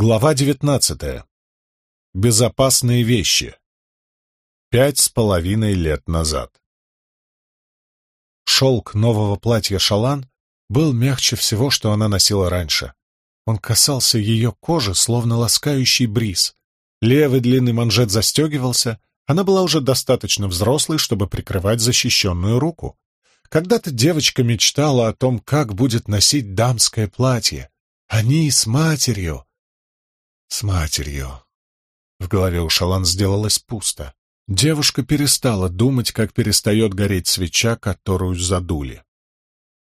Глава девятнадцатая. Безопасные вещи. Пять с половиной лет назад. Шелк нового платья Шалан был мягче всего, что она носила раньше. Он касался ее кожи, словно ласкающий бриз. Левый длинный манжет застегивался, она была уже достаточно взрослой, чтобы прикрывать защищенную руку. Когда-то девочка мечтала о том, как будет носить дамское платье. Они с матерью с матерью. В голове у Шалан сделалось пусто. Девушка перестала думать, как перестает гореть свеча, которую задули.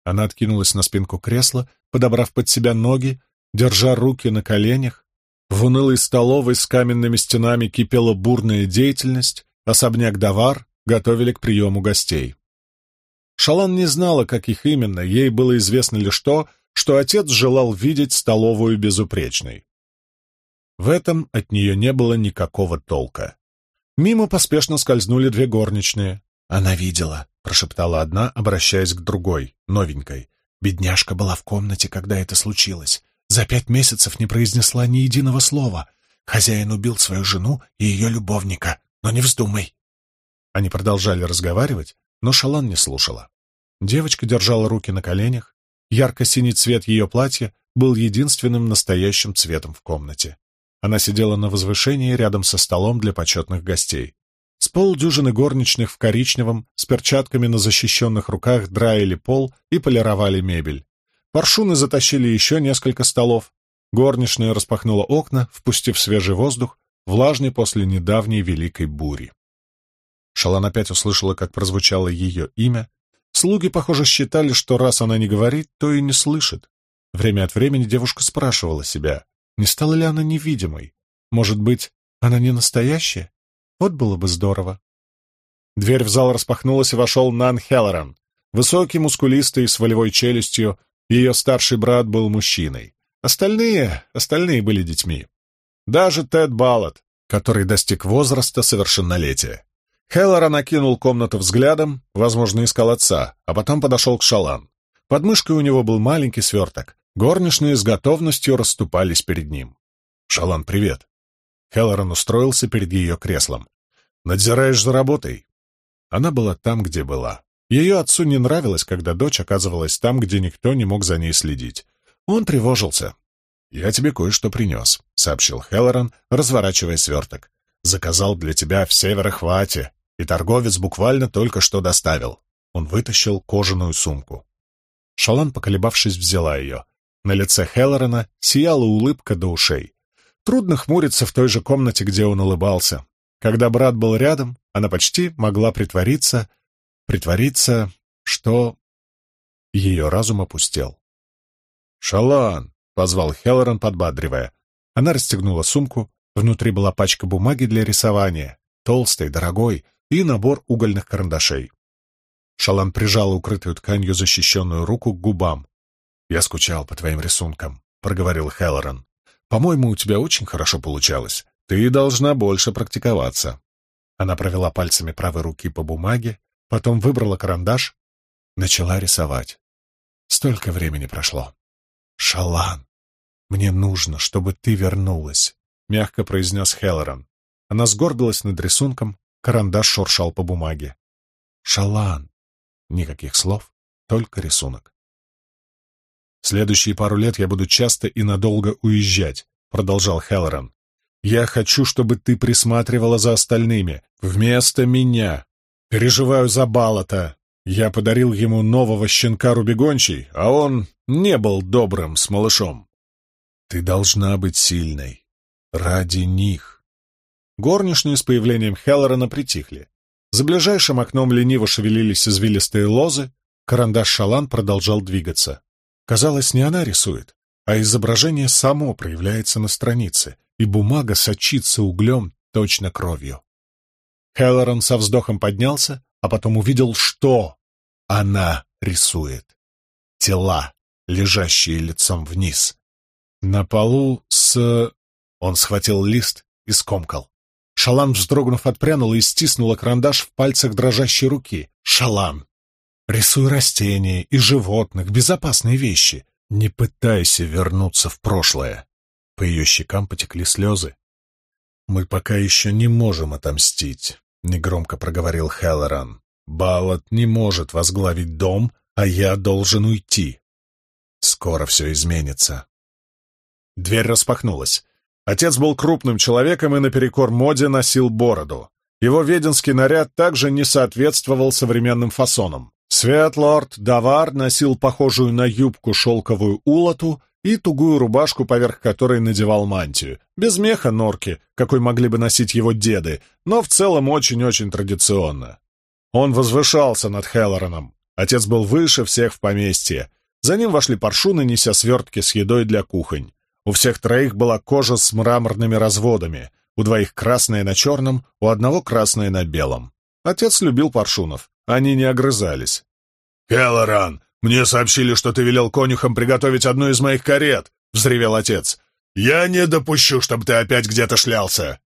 Она откинулась на спинку кресла, подобрав под себя ноги, держа руки на коленях. В унылой столовой с каменными стенами кипела бурная деятельность, особняк Давар готовили к приему гостей. Шалан не знала, как их именно, ей было известно лишь то, что отец желал видеть столовую безупречной. В этом от нее не было никакого толка. Мимо поспешно скользнули две горничные. «Она видела», — прошептала одна, обращаясь к другой, новенькой. «Бедняжка была в комнате, когда это случилось. За пять месяцев не произнесла ни единого слова. Хозяин убил свою жену и ее любовника. Но не вздумай». Они продолжали разговаривать, но Шалан не слушала. Девочка держала руки на коленях. Ярко-синий цвет ее платья был единственным настоящим цветом в комнате. Она сидела на возвышении рядом со столом для почетных гостей. С полдюжины горничных в коричневом, с перчатками на защищенных руках драили пол и полировали мебель. Паршуны затащили еще несколько столов. Горничная распахнула окна, впустив свежий воздух, влажный после недавней великой бури. Шалан опять услышала, как прозвучало ее имя. Слуги, похоже, считали, что раз она не говорит, то и не слышит. Время от времени девушка спрашивала себя, не стала ли она невидимой? Может быть, она не настоящая? Вот было бы здорово. Дверь в зал распахнулась, и вошел Нан Хеллоран. Высокий, мускулистый, с волевой челюстью, ее старший брат был мужчиной. Остальные, остальные были детьми. Даже Тед Баллот, который достиг возраста совершеннолетия. Хеллоран окинул комнату взглядом, возможно, искал отца, а потом подошел к Шалан. Под мышкой у него был маленький сверток. Горничные с готовностью расступались перед ним. «Шалан, привет!» Хеллоран устроился перед ее креслом. «Надзираешь за работой?» Она была там, где была. Ее отцу не нравилось, когда дочь оказывалась там, где никто не мог за ней следить. Он тревожился. «Я тебе кое-что принес», — сообщил Хеллоран, разворачивая сверток. «Заказал для тебя в Северохвате, и торговец буквально только что доставил». Он вытащил кожаную сумку. Шалан, поколебавшись, взяла ее. На лице Хеллорена сияла улыбка до ушей. Трудно хмуриться в той же комнате, где он улыбался. Когда брат был рядом, она почти могла притвориться, притвориться, что ее разум опустел. «Шалан!» — позвал Хеллоран, подбадривая. Она расстегнула сумку, внутри была пачка бумаги для рисования, толстой, дорогой, и набор угольных карандашей. Шалан прижала укрытую тканью защищенную руку к губам. «Я скучал по твоим рисункам», — проговорил Хеллоран. «По-моему, у тебя очень хорошо получалось. Ты должна больше практиковаться». Она провела пальцами правой руки по бумаге, потом выбрала карандаш, начала рисовать. Столько времени прошло. «Шалан, мне нужно, чтобы ты вернулась», — мягко произнес Хеллоран. Она сгорбилась над рисунком, карандаш шуршал по бумаге. «Шалан». Никаких слов, только рисунок. «Следующие пару лет я буду часто и надолго уезжать», — продолжал Хеллоран. «Я хочу, чтобы ты присматривала за остальными, вместо меня. Переживаю за Балата. Я подарил ему нового щенка Рубегончий, а он не был добрым с малышом. Ты должна быть сильной. Ради них». Горничные с появлением Хеллорана притихли. За ближайшим окном лениво шевелились извилистые лозы, карандаш Шалан продолжал двигаться. Казалось, не она рисует, а изображение само проявляется на странице, и бумага сочится углем, точно кровью. Хеллоран со вздохом поднялся, а потом увидел, что она рисует. Тела, лежащие лицом вниз. На полу с... Он схватил лист и скомкал. Шалан, вздрогнув, отпрянула и стиснула карандаш в пальцах дрожащей руки. Шалан! Рисуй растения и животных, безопасные вещи. Не пытайся вернуться в прошлое. По ее щекам потекли слезы. «Мы пока еще не можем отомстить», — негромко проговорил Хеллоран. «Баллот не может возглавить дом, а я должен уйти. Скоро все изменится». Дверь распахнулась. Отец был крупным человеком и наперекор моде носил бороду. Его веденский наряд также не соответствовал современным фасонам. Светлорд Давар носил похожую на юбку шелковую улоту и тугую рубашку, поверх которой надевал мантию. Без меха норки, какой могли бы носить его деды, но в целом очень-очень традиционно. Он возвышался над Хеллораном. Отец был выше всех в поместье. За ним вошли паршуны, неся свертки с едой для кухонь. У всех троих была кожа с мраморными разводами, у двоих красная на черном, у одного красная на белом. Отец любил паршунов, они не огрызались. «Келлоран, мне сообщили, что ты велел конюхам приготовить одну из моих карет!» — взревел отец. «Я не допущу, чтобы ты опять где-то шлялся!»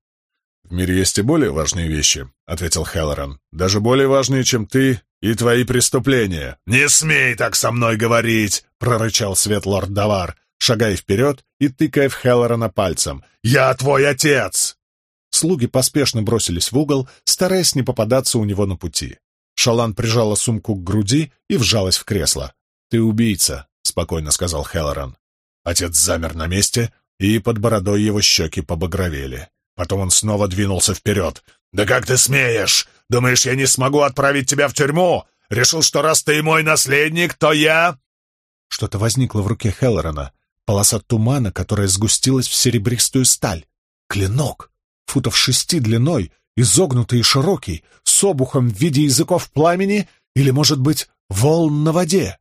«В мире есть и более важные вещи», — ответил Хеллоран. «Даже более важные, чем ты и твои преступления». «Не смей так со мной говорить!» — прорычал Светлорд Давар шагая вперед и тыкая в Хеллорана пальцем. «Я твой отец!» Слуги поспешно бросились в угол, стараясь не попадаться у него на пути. Шалан прижала сумку к груди и вжалась в кресло. «Ты убийца», — спокойно сказал Хеллоран. Отец замер на месте, и под бородой его щеки побагровели. Потом он снова двинулся вперед. «Да как ты смеешь? Думаешь, я не смогу отправить тебя в тюрьму? Решил, что раз ты мой наследник, то я...» Что-то возникло в руке Хеллорана, Полоса тумана, которая сгустилась в серебристую сталь. Клинок, футов шести длиной, изогнутый и широкий, с обухом в виде языков пламени или, может быть, волн на воде.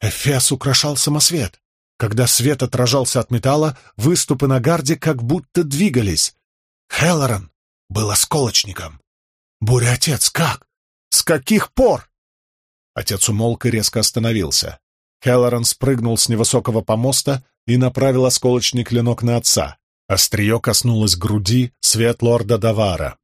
Эфес украшал самосвет. Когда свет отражался от металла, выступы на гарде как будто двигались. Хеллоран был осколочником. Буря-отец, как? С каких пор? Отец умолк и резко остановился. Хеллоран спрыгнул с невысокого помоста и направил осколочный клинок на отца. Острие коснулось груди свет лорда Давара.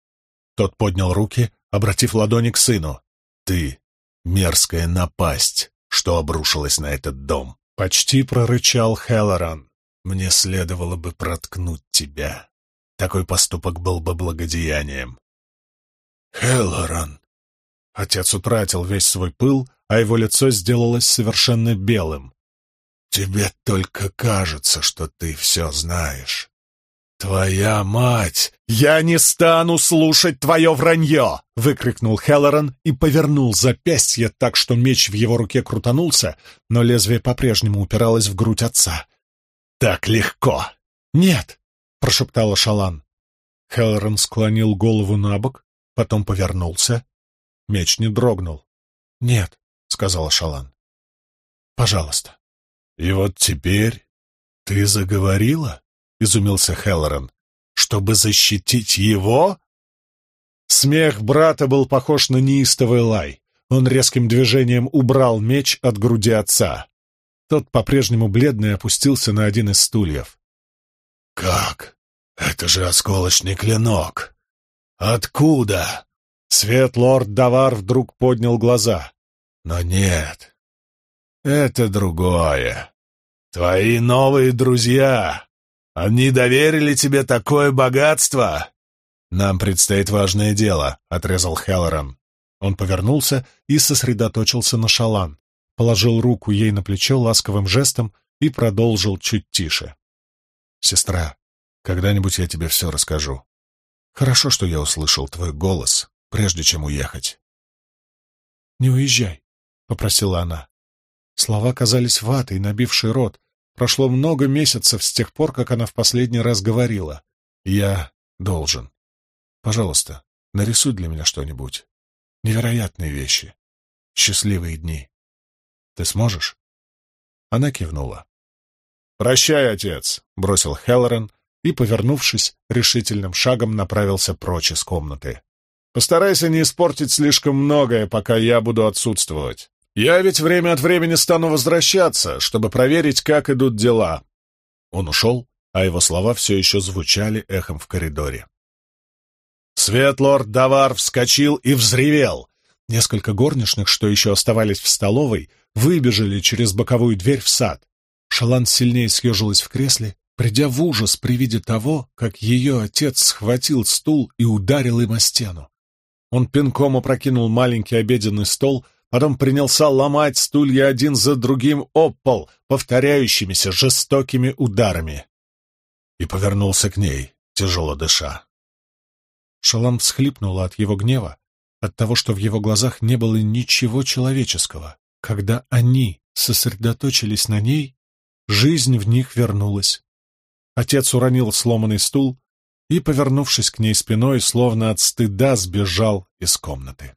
Тот поднял руки, обратив ладони к сыну. «Ты — мерзкая напасть, что обрушилась на этот дом!» Почти прорычал Хеллоран. «Мне следовало бы проткнуть тебя. Такой поступок был бы благодеянием». «Хеллоран!» Отец утратил весь свой пыл, а его лицо сделалось совершенно белым. Тебе только кажется, что ты все знаешь. Твоя мать! Я не стану слушать твое вранье! — выкрикнул Хеллоран и повернул запястье так, что меч в его руке крутанулся, но лезвие по-прежнему упиралось в грудь отца. «Так легко!» «Нет!» — прошептала Шалан. Хеллоран склонил голову на бок, потом повернулся. Меч не дрогнул. «Нет», — сказала Шалан. «Пожалуйста». «И вот теперь ты заговорила?» — изумился Хеллоран. «Чтобы защитить его?» Смех брата был похож на неистовый лай. Он резким движением убрал меч от груди отца. Тот, по-прежнему бледный, опустился на один из стульев. «Как? Это же осколочный клинок! Откуда?» Свет лорд Давар вдруг поднял глаза. «Но нет, это другое. Твои новые друзья. Они доверили тебе такое богатство. Нам предстоит важное дело, — отрезал Хеллоран. Он повернулся и сосредоточился на Шалан, положил руку ей на плечо ласковым жестом и продолжил чуть тише. «Сестра, когда-нибудь я тебе все расскажу. Хорошо, что я услышал твой голос, прежде чем уехать». «Не уезжай», — попросила она. Слова казались ватой, набившей рот. Прошло много месяцев с тех пор, как она в последний раз говорила. «Я должен. Пожалуйста, нарисуй для меня что-нибудь. Невероятные вещи. Счастливые дни. Ты сможешь?» Она кивнула. «Прощай, отец!» — бросил Хеллорен и, повернувшись, решительным шагом направился прочь из комнаты. «Постарайся не испортить слишком многое, пока я буду отсутствовать. Я ведь время от времени стану возвращаться, чтобы проверить, как идут дела». Он ушел, а его слова все еще звучали эхом в коридоре. Светлорд Давар вскочил и взревел. Несколько горничных, что еще оставались в столовой, выбежали через боковую дверь в сад. Шалан сильнее съежилась в кресле придя в ужас при виде того, как ее отец схватил стул и ударил им о стену. Он пинком опрокинул маленький обеденный стол, потом принялся ломать стулья один за другим об пол, повторяющимися жестокими ударами. И повернулся к ней, тяжело дыша. Шалам всхлипнула от его гнева, от того, что в его глазах не было ничего человеческого. Когда они сосредоточились на ней, жизнь в них вернулась. Отец уронил сломанный стул и, повернувшись к ней спиной, словно от стыда сбежал из комнаты.